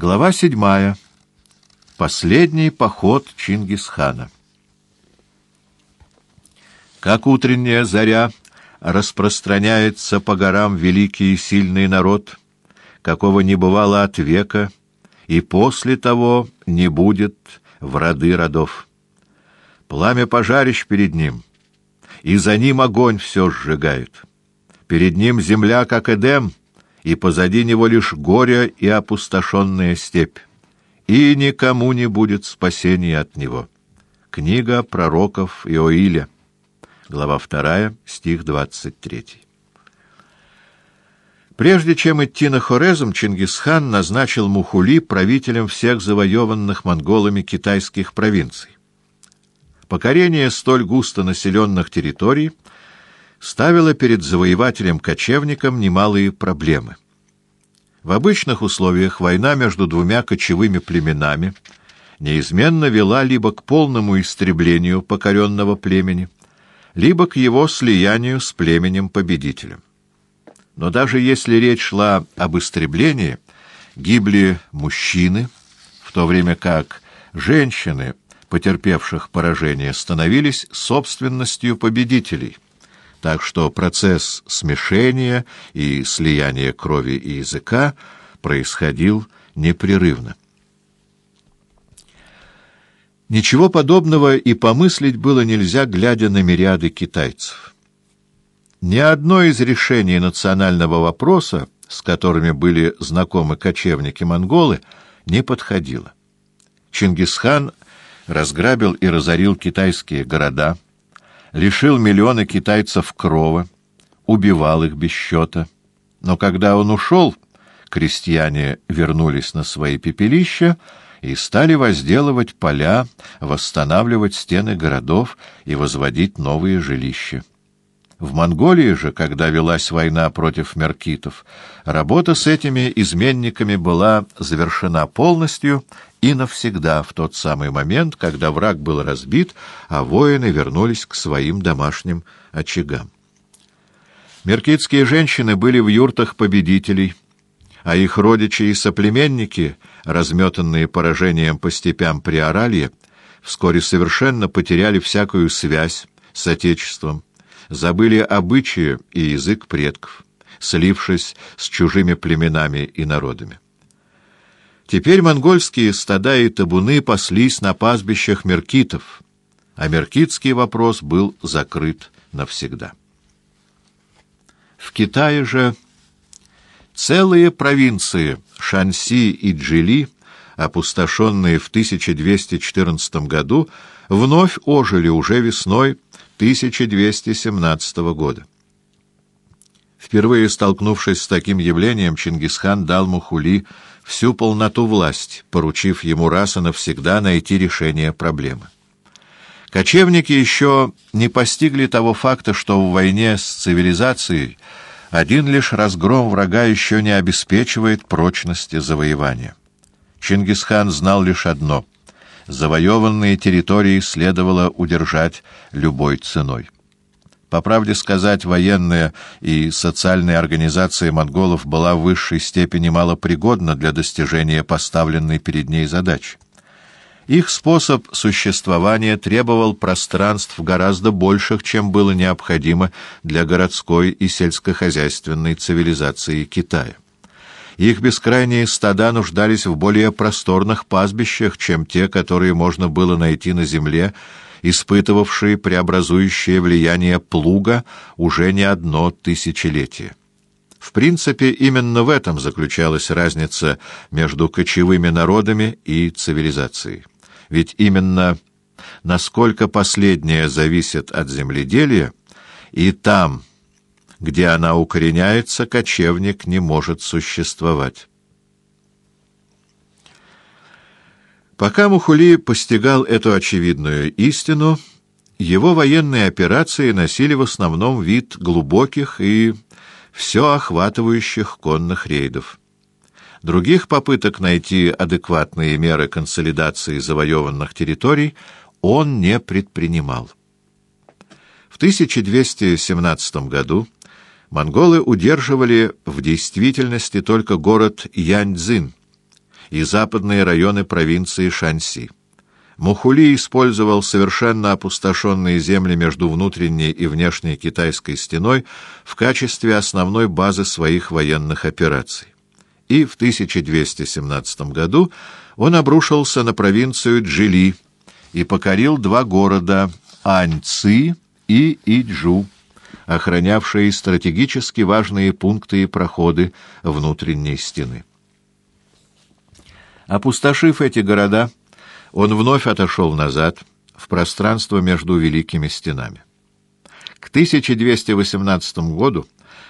Глава седьмая. Последний поход Чингисхана. Как утренняя заря распространяется по горам великий и сильный народ, какого не бывало от века, и после того не будет в роды родов. Пламя пожарищ перед ним, и за ним огонь все сжигает. Перед ним земля, как Эдем, и позади него лишь горе и опустошенная степь, и никому не будет спасения от него. Книга пророков Иоиля, глава 2, стих 23. Прежде чем идти на Хорезм, Чингисхан назначил Мухули правителем всех завоеванных монголами китайских провинций. Покорение столь густо населенных территорий — ставила перед завоевателем-кочевником немалые проблемы. В обычных условиях война между двумя кочевыми племенами неизменно вела либо к полному истреблению покоренного племени, либо к его слиянию с племенем-победителем. Но даже если речь шла об истреблении, гибли мужчины, в то время как женщины, потерпевших поражение, становились собственностью победителей – так что процесс смешения и слияния крови и языка происходил непрерывно. Ничего подобного и помыслить было нельзя, глядя на мириады китайцев. Ни одно из решений национального вопроса, с которыми были знакомы кочевники-монголы, не подходило. Чингисхан разграбил и разорил китайские города – лишил миллионы китайцев крова, убивал их без счета. Но когда он ушел, крестьяне вернулись на свои пепелища и стали возделывать поля, восстанавливать стены городов и возводить новые жилища. В Монголии же, когда велась война против меркитов, работа с этими изменниками была завершена полностью и навсегда в тот самый момент, когда враг был разбит, а воины вернулись к своим домашним очагам. Меркитские женщины были в юртах победителей, а их родичи и соплеменники, разметанные поражением по степям Приоралья, вскоре совершенно потеряли всякую связь с Отечеством, забыли обычаи и язык предков, слившись с чужими племенами и народами. Теперь монгольские стада и табуны паслись на пастбищах меркитов, а меркитский вопрос был закрыт навсегда. В Китае же целые провинции Шанси и Джили, опустошенные в 1214 году, вновь ожили уже весной 1217 года. Впервые столкнувшись с таким явлением, Чингисхан дал Мухули всю полноту власти, поручив ему раз и навсегда найти решение проблемы. Кочевники еще не постигли того факта, что в войне с цивилизацией один лишь разгром врага еще не обеспечивает прочности завоевания. Чингисхан знал лишь одно — завоеванные территории следовало удержать любой ценой. По правде сказать, военная и социальная организация монголов была в высшей степени малопригодна для достижения поставленной перед ней задачи. Их способ существования требовал пространств гораздо больших, чем было необходимо для городской и сельскохозяйственной цивилизации Китая. Их бескрайние стада нуждались в более просторных пастбищах, чем те, которые можно было найти на земле, испытывавшие преобразующее влияние плуга уже не одно тысячелетие. В принципе, именно в этом заключалась разница между кочевыми народами и цивилизацией. Ведь именно насколько последнее зависит от земледелия, и там, где она укореняется, кочевник не может существовать. Пока Мухули постигал эту очевидную истину, его военные операции носили в основном вид глубоких и все охватывающих конных рейдов. Других попыток найти адекватные меры консолидации завоеванных территорий он не предпринимал. В 1217 году монголы удерживали в действительности только город Яньцзин и западные районы провинции Шанси. Мухули использовал совершенно опустошенные земли между внутренней и внешней китайской стеной в качестве основной базы своих военных операций. И в 1217 году он обрушился на провинцию Джили и покорил два города Аньци и Иджу, охранявшие стратегически важные пункты и проходы внутренней стены. Опустошив эти города, он вновь отошел назад, в пространство между великими стенами. К 1218 году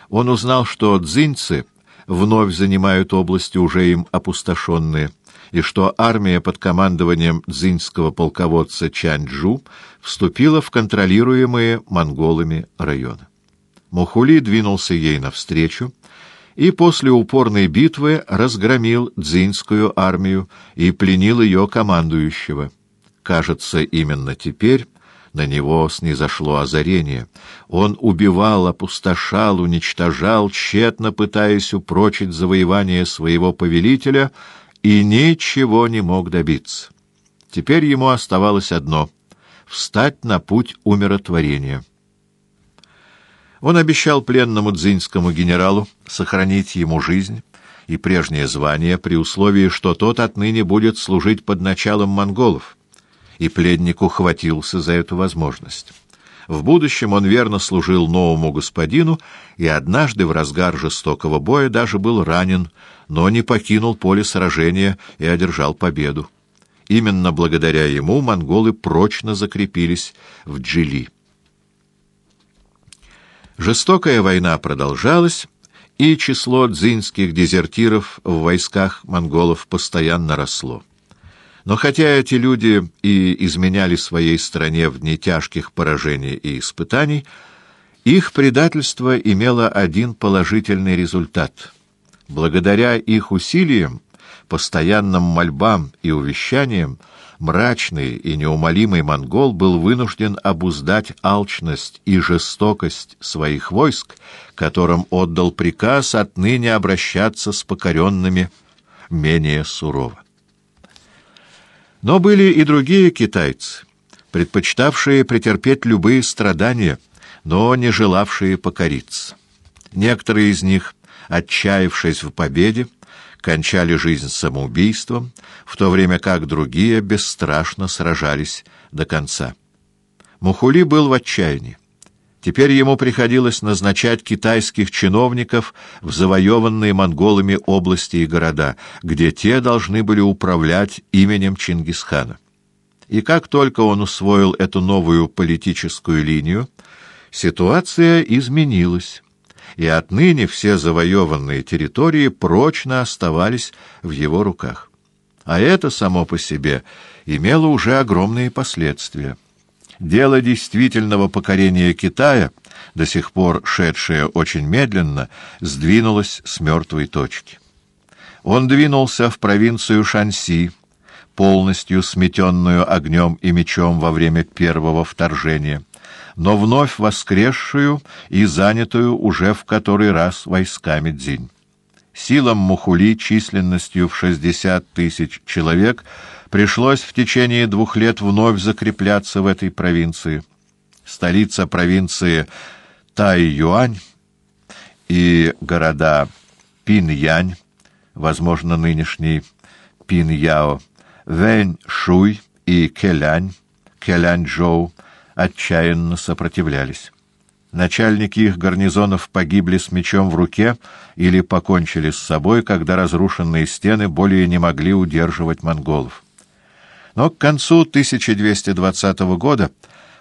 он узнал, что дзиньцы вновь занимают области, уже им опустошенные, и что армия под командованием дзиньского полководца Чанчжу вступила в контролируемые монголами районы. Мухули двинулся ей навстречу, и после упорной битвы разгромил дзиньскую армию и пленил ее командующего. Кажется, именно теперь на него снизошло озарение. Он убивал, опустошал, уничтожал, тщетно пытаясь упрочить завоевание своего повелителя, и ничего не мог добиться. Теперь ему оставалось одно — встать на путь умиротворения. Он обещал пленному дзиньскому генералу сохранить ему жизнь и прежнее звание при условии, что тот отныне будет служить под началом монголов, и пленник ухватился за эту возможность. В будущем он верно служил новому господину и однажды в разгар жестокого боя даже был ранен, но не покинул поле сражения и одержал победу. Именно благодаря ему монголы прочно закрепились в Джили. Жестокая война продолжалась, и число дзинских дезертиров в войсках монголов постоянно росло. Но хотя эти люди и изменяли своей стране в дни тяжких поражений и испытаний, их предательство имело один положительный результат. Благодаря их усилиям, постоянным мольбам и увещаниям, мрачный и неумолимый монгол был вынужден обуздать алчность и жестокость своих войск, которым отдал приказ отныне обращаться с покоренными менее сурово. Но были и другие китайцы, предпочитавшие претерпеть любые страдания, но не желавшие покориться. Некоторые из них, отчаявшись в победе, кончали жизнь самоубийством, в то время как другие бесстрашно сражались до конца. Мухули был в отчаянии. Теперь ему приходилось назначать китайских чиновников в завоеванные монголами области и города, где те должны были управлять именем Чингисхана. И как только он усвоил эту новую политическую линию, ситуация изменилась и отныне все завоеванные территории прочно оставались в его руках. А это само по себе имело уже огромные последствия. Дело действительного покорения Китая, до сих пор шедшее очень медленно, сдвинулось с мертвой точки. Он двинулся в провинцию Шанси, полностью сметенную огнем и мечом во время первого вторжения но вновь воскресшую и занятую уже в который раз войсками Дзинь. Силам Мухули численностью в 60 тысяч человек пришлось в течение двух лет вновь закрепляться в этой провинции. Столица провинции Тай-Юань и города Пин-Янь, возможно, нынешний Пин-Яо, Вэнь-Шуй и Келянь, Келянь-Джоу — отчаянно сопротивлялись. Начальники их гарнизонов погибли с мечом в руке или покончили с собой, когда разрушенные стены более не могли удерживать монголов. Но к концу 1220 года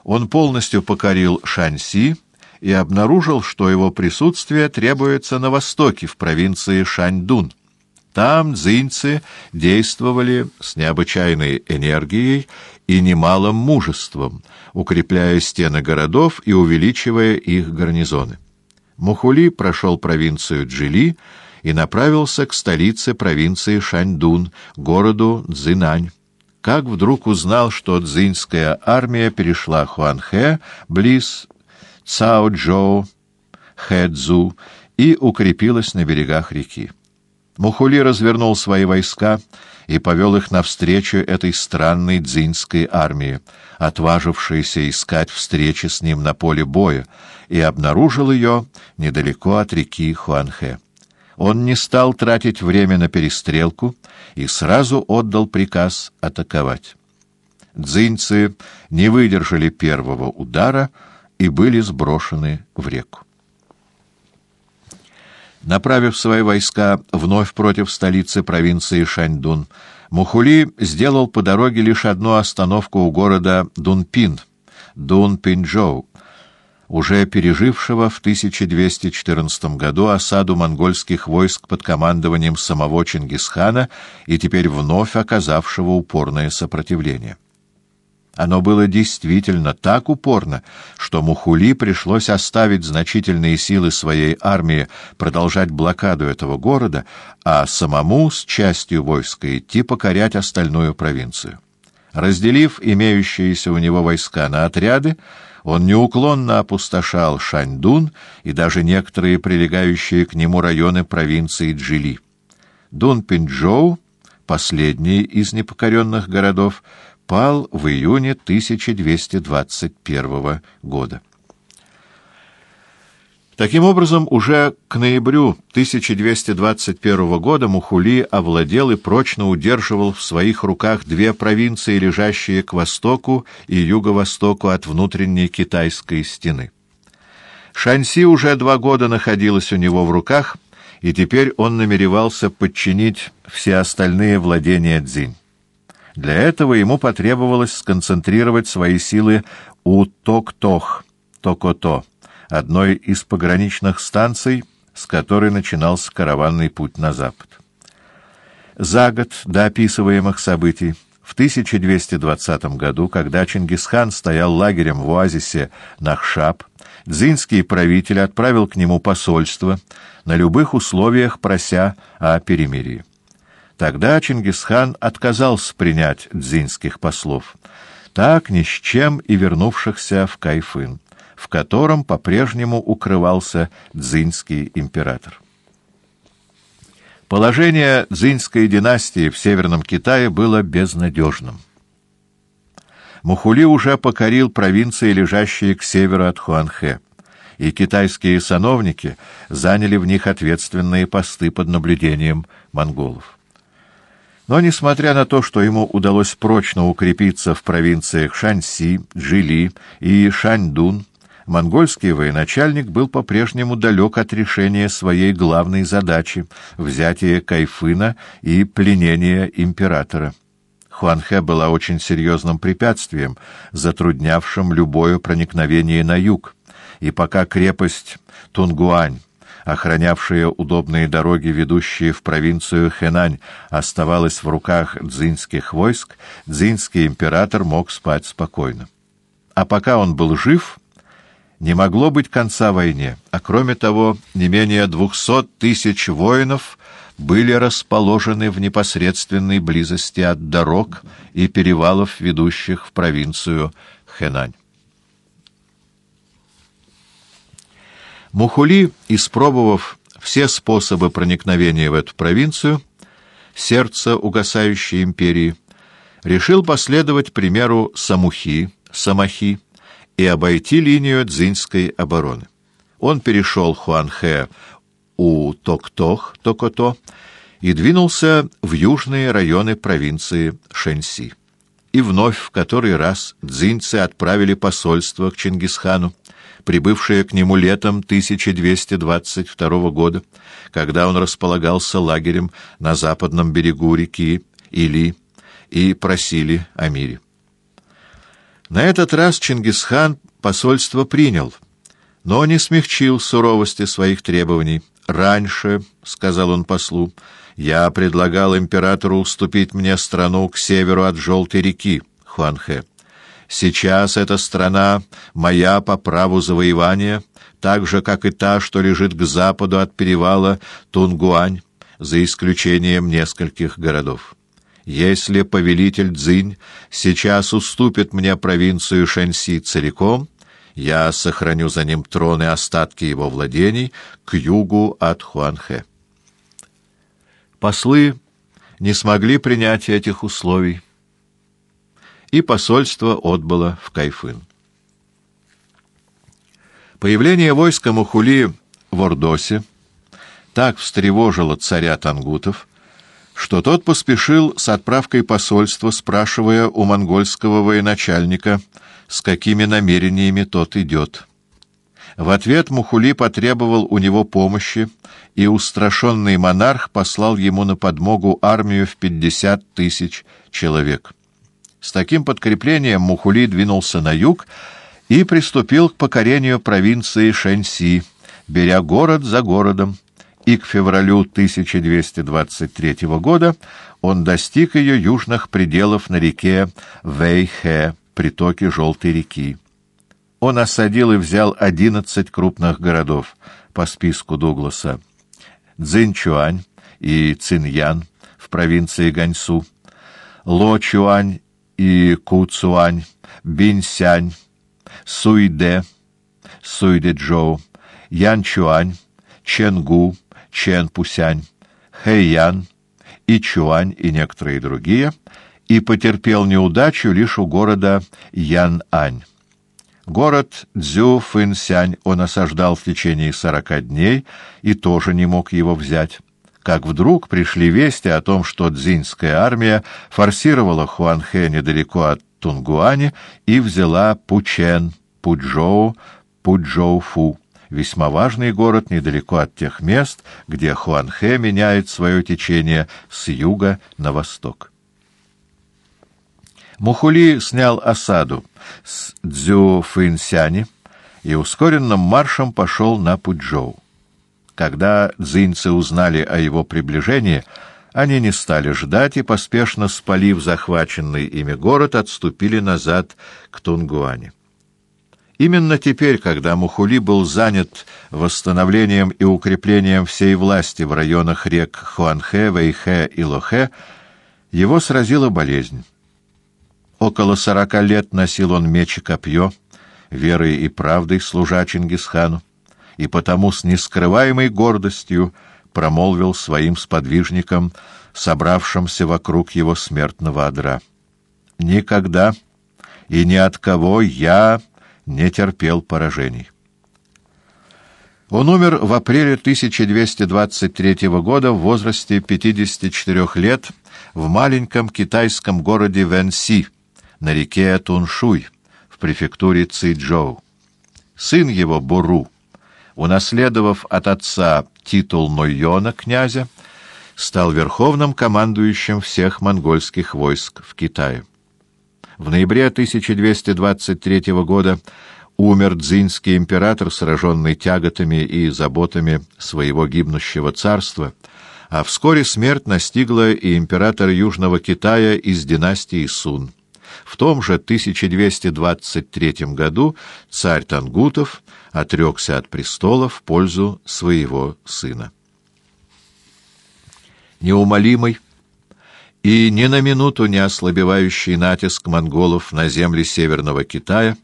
он полностью покорил Шаньси и обнаружил, что его присутствие требуется на востоке, в провинции Шаньдун. Там дзиньцы действовали с необычайной энергией и немалым мужеством, укрепляя стены городов и увеличивая их гарнизоны. Мухули прошел провинцию Джили и направился к столице провинции Шаньдун, городу Цзинань. Как вдруг узнал, что дзиньская армия перешла Хуанхэ, близ Цао-Джоу, Хэцзу и укрепилась на берегах реки. Мухули развернул свои войска и повел их навстречу этой странной дзиньской армии, отважившейся искать встречи с ним на поле боя, и обнаружил ее недалеко от реки Хуанхэ. Он не стал тратить время на перестрелку и сразу отдал приказ атаковать. Дзиньцы не выдержали первого удара и были сброшены в реку. Направив свои войска вновь против столицы провинции Шаньдун, Мухули сделал по дороге лишь одну остановку у города Дунпин, Дунпинджоу, уже пережившего в 1214 году осаду монгольских войск под командованием самого Чингисхана и теперь вновь оказавшего упорное сопротивление. Оно было действительно так упорно, что Мухули пришлось оставить значительные силы своей армии продолжать блокаду этого города, а самому с частью войска идти покорять остальную провинцию. Разделив имеющиеся у него войска на отряды, он неуклонно опустошал Шаньдун и даже некоторые прилегающие к нему районы провинции Джили. Дунпинджоу, последний из непокоренных городов, пал в июне 1221 года. Таким образом, уже к ноябрю 1221 года Мухули овладел и прочно удерживал в своих руках две провинции, лежащие к востоку и юго-востоку от внутренней китайской стены. Шанси уже два года находилась у него в руках, и теперь он намеревался подчинить все остальные владения Цзинь. Для этого ему потребовалось сконцентрировать свои силы у Ток-Тох, Токото, одной из пограничных станций, с которой начинался караванный путь на запад. За год до описываемых событий, в 1220 году, когда Чингисхан стоял лагерем в оазисе Нахшаб, дзинский правитель отправил к нему посольство, на любых условиях прося о перемирии. Тогда Чингисхан отказался принять дзинских послов, так ни с чем и вернувшихся в Кайфын, в котором по-прежнему укрывался дзинский император. Положение дзинской династии в Северном Китае было безнадежным. Мухули уже покорил провинции, лежащие к северу от Хуанхэ, и китайские сановники заняли в них ответственные посты под наблюдением монголов. Но, несмотря на то, что ему удалось прочно укрепиться в провинциях Шаньси, Джили и Шаньдун, монгольский военачальник был по-прежнему далек от решения своей главной задачи — взятия Кайфына и пленения императора. Хуанхэ была очень серьезным препятствием, затруднявшим любое проникновение на юг, и пока крепость Тунгуань охранявшая удобные дороги, ведущие в провинцию Хэнань, оставалась в руках дзинских войск, дзинский император мог спать спокойно. А пока он был жив, не могло быть конца войне, а кроме того, не менее двухсот тысяч воинов были расположены в непосредственной близости от дорог и перевалов, ведущих в провинцию Хэнань. Мухули, испробовав все способы проникновения в эту провинцию, сердце угасающей империи, решил последовать примеру Самухи, Самахи и обойти линию дзиньской обороны. Он перешел Хуанхэ у Токтох, Токото, и двинулся в южные районы провинции Шэньси. И вновь в который раз дзиньцы отправили посольство к Чингисхану, прибывшее к нему летом 1222 года, когда он располагался лагерем на западном берегу реки Или, и просили о мире. На этот раз Чингисхан посольство принял, но не смягчил суровости своих требований. «Раньше, — сказал он послу, — я предлагал императору уступить мне страну к северу от Желтой реки, Хуанхэ. Сейчас эта страна моя по праву завоевания, так же, как и та, что лежит к западу от перевала Тунгуань, за исключением нескольких городов. Если повелитель Цзинь сейчас уступит мне провинцию Шэньси целиком, я сохраню за ним трон и остатки его владений к югу от Хуанхэ. Послы не смогли принять этих условий, и посольство отбыло в Кайфын. Появление войска Мухули в Ордосе так встревожило царя Тангутов, что тот поспешил с отправкой посольства, спрашивая у монгольского военачальника, с какими намерениями тот идет. В ответ Мухули потребовал у него помощи, и устрашенный монарх послал ему на подмогу армию в пятьдесят тысяч человек. С таким подкреплением Мухули двинулся на юг и приступил к покорению провинции Шэньси, беря город за городом, и к февралю 1223 года он достиг ее южных пределов на реке Вэйхэ, притоке Желтой реки. Он осадил и взял одиннадцать крупных городов по списку Дугласа. Цзиньчуань и Циньян в провинции Ганьсу, Лочуань и Куцуань, Бинсянь, Суйде, Суйде-Джоу, Янчуань, Ченгу, Ченпусянь, Хэйян, Ичуань и некоторые другие, и потерпел неудачу лишь у города Янань. Город Цзю-Фэнсянь он осаждал в течение сорока дней и тоже не мог его взять. Как вдруг пришли вести о том, что дзиньская армия форсировала Хуанхэ недалеко от Тунгуани и взяла Пучен, Пуджоу, Пуджоуфу, весьма важный город недалеко от тех мест, где Хуанхэ меняет свое течение с юга на восток. Мухули снял осаду с Цзюфэнсяни и ускоренным маршем пошел на Пуджоу. Когда дзинцы узнали о его приближении, они не стали ждать и, поспешно спалив захваченный ими город, отступили назад к Тунгуане. Именно теперь, когда Мухули был занят восстановлением и укреплением всей власти в районах рек Хуанхэ, Вэйхэ и Лохэ, его сразила болезнь. Около сорока лет носил он меч и копье, верой и правдой служа Чингисхану, и потому с нескрываемой гордостью промолвил своим сподвижникам, собравшимся вокруг его смертного одра. «Никогда и ни от кого я не терпел поражений». Он умер в апреле 1223 года в возрасте 54 лет в маленьком китайском городе Вэнси, на реке Туншуй в префектуре Цзэйчжоу. Сын его, Буру, унаследовав от отца титул Нойона, князя, стал верховным командующим всех монгольских войск в Китае. В ноябре 1223 года умер дзинский император, сраженный тяготами и заботами своего гибнущего царства, а вскоре смерть настигла и императора Южного Китая из династии Сун. В том же 1223 году царь Тангутов отрекся от престола в пользу своего сына. Неумолимый и ни на минуту не ослабевающий натиск монголов на земли Северного Китая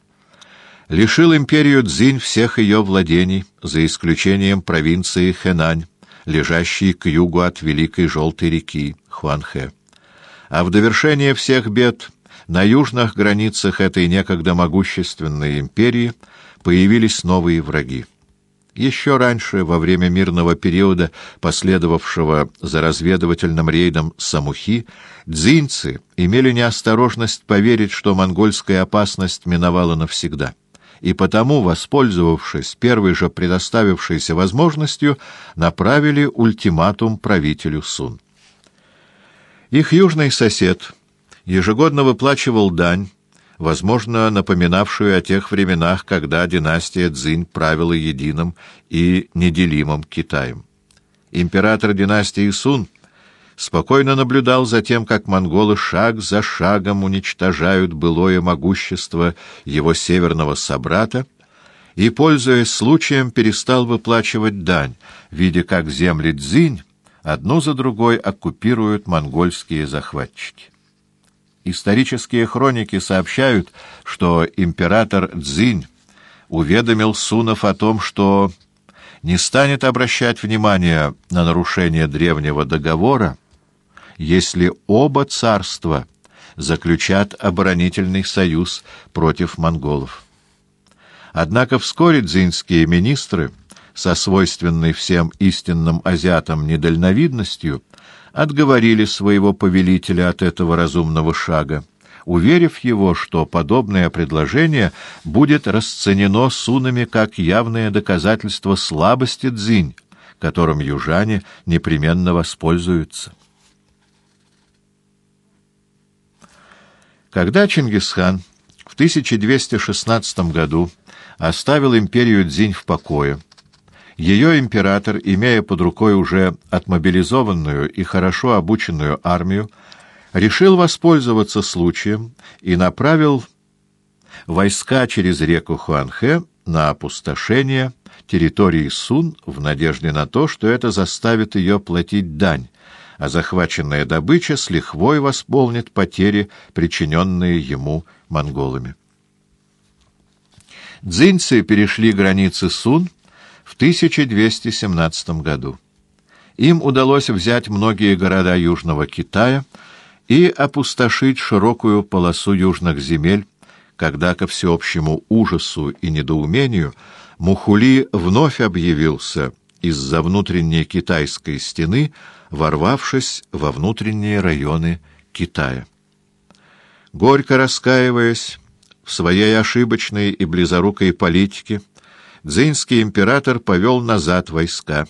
лишил империю Цзинь всех ее владений, за исключением провинции Хэнань, лежащей к югу от Великой Желтой реки Хуанхэ. А в довершение всех бед на южных границах этой некогда могущественной империи появились новые враги. Еще раньше, во время мирного периода, последовавшего за разведывательным рейдом Самухи, дзинцы имели неосторожность поверить, что монгольская опасность миновала навсегда, и потому, воспользовавшись первой же предоставившейся возможностью, направили ультиматум правителю Сун. Их южный сосед — ежегодно выплачивал дань, возможно, напоминавшую о тех временах, когда династия Цзинь правила единым и неделимым Китаем. Император династии Сун спокойно наблюдал за тем, как монголы шаг за шагом уничтожают былое могущество его северного собрата, и, пользуясь случаем, перестал выплачивать дань, видя, как земли Цзинь одну за другой оккупируют монгольские захватчики. Исторические хроники сообщают, что император Цзинь уведомил Сунов о том, что не станет обращать внимания на нарушение древнего договора, если оба царства заключат оборонительный союз против монголов. Однако вскоре дзинские министры, со свойственной всем истинным азиатам недальновидностью, отговорили своего повелителя от этого разумного шага, уверив его, что подобное предложение будет расценено сунами как явное доказательство слабости дзинь, которым южане непременно воспользуются. Когда Чингисхан в 1216 году оставил империю Дзинь в покое, ее император, имея под рукой уже отмобилизованную и хорошо обученную армию, решил воспользоваться случаем и направил войска через реку Хуанхэ на опустошение территории Сун в надежде на то, что это заставит ее платить дань, а захваченная добыча с лихвой восполнит потери, причиненные ему монголами. Дзиньцы перешли границы Сун в 1217 году. Им удалось взять многие города Южного Китая и опустошить широкую полосу южных земель, когда, ко всеобщему ужасу и недоумению, Мухули вновь объявился из-за внутренней китайской стены, ворвавшись во внутренние районы Китая. Горько раскаиваясь в своей ошибочной и близорукой политике, дзинский император повел назад войска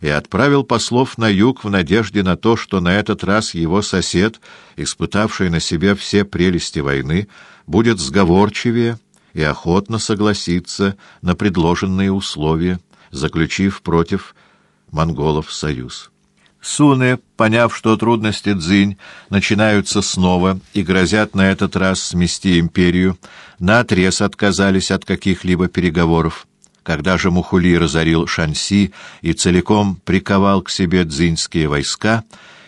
и отправил послов на юг в надежде на то, что на этот раз его сосед, испытавший на себе все прелести войны, будет сговорчивее и охотно согласиться на предложенные условия, заключив против монголов союз. Суны, поняв, что трудности Цзинь начинаются снова и грозят на этот раз смести империю, наотрез отказались от каких-либо переговоров. Когда же Мухули разорил Шанси и целиком приковал к себе дзиньские войска,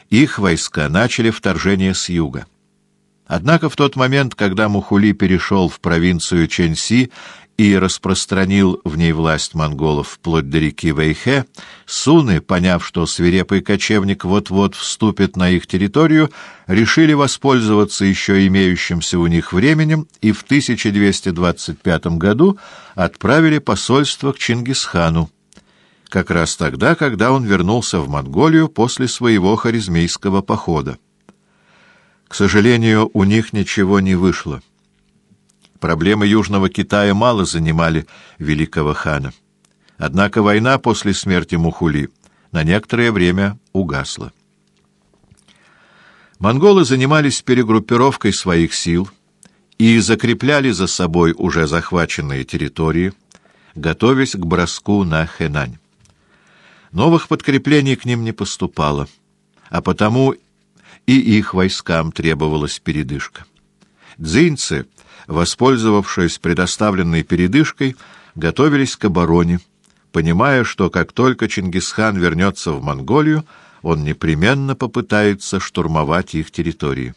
их войска начали вторжение с юга. Однако в тот момент, когда Мухули перешел в провинцию Ченси и распространил в ней власть монголов вплоть до реки Вэйхэ, суны, поняв, что свирепый кочевник вот-вот вступит на их территорию, решили воспользоваться еще имеющимся у них временем и в 1225 году отправили посольство к Чингисхану, как раз тогда, когда он вернулся в Монголию после своего харизмейского похода. К сожалению, у них ничего не вышло. Проблемы Южного Китая мало занимали великого хана. Однако война после смерти Мухули на некоторое время угасла. Монголы занимались перегруппировкой своих сил и закрепляли за собой уже захваченные территории, готовясь к броску на Хэнань. Новых подкреплений к ним не поступало, а потому и их войскам требовалась передышка. Дзинцы воспользовавшись предоставленной передышкой, готовились к обороне, понимая, что как только Чингисхан вернется в Монголию, он непременно попытается штурмовать их территории.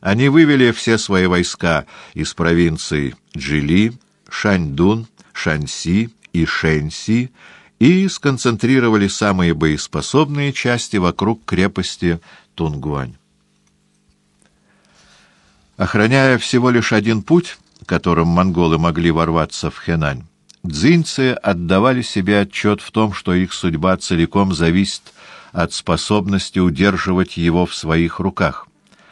Они вывели все свои войска из провинций Джили, Шаньдун, Шаньси и Шэньси и сконцентрировали самые боеспособные части вокруг крепости Тунгуань. Охраняя всего лишь один путь, которым монголы могли ворваться в Хэнань, дзиньцы отдавали себе отчет в том, что их судьба целиком зависит от способности удерживать его в своих руках,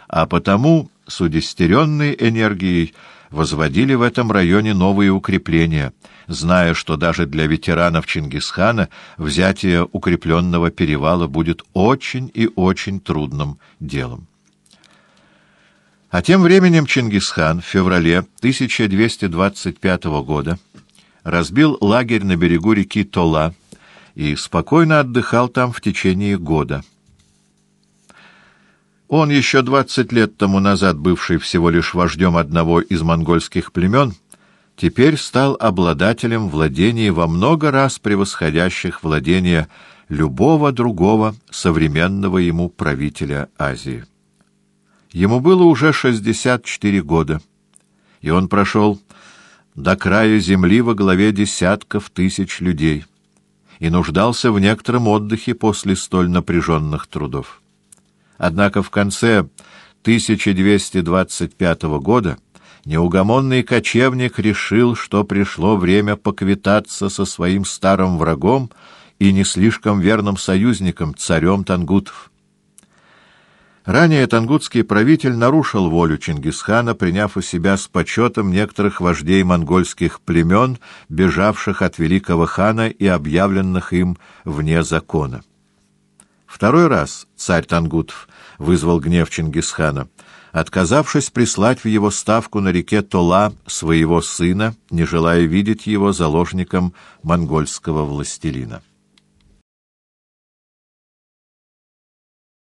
а потому с удестеренной энергией возводили в этом районе новые укрепления, зная, что даже для ветеранов Чингисхана взятие укрепленного перевала будет очень и очень трудным делом. А тем временем Чингисхан в феврале 1225 года разбил лагерь на берегу реки Тола и спокойно отдыхал там в течение года. Он, еще двадцать лет тому назад бывший всего лишь вождем одного из монгольских племен, теперь стал обладателем владений во много раз превосходящих владения любого другого современного ему правителя Азии. Ему было уже 64 года, и он прошел до края земли во главе десятков тысяч людей. и нуждался в некотором отдыхе после столь напряженных трудов. Однако в конце 1225 года неугомонный кочевник решил, что пришло время поквитаться со своим старым врагом и не слишком верным союзником, царем Тангутов. Ранее тангутский правитель нарушил волю Чингисхана, приняв у себя с почетом некоторых вождей монгольских племен, бежавших от великого хана и объявленных им вне закона. Второй раз царь Тангутов вызвал гнев Чингисхана, отказавшись прислать в его ставку на реке Тола своего сына, не желая видеть его заложником монгольского властелина.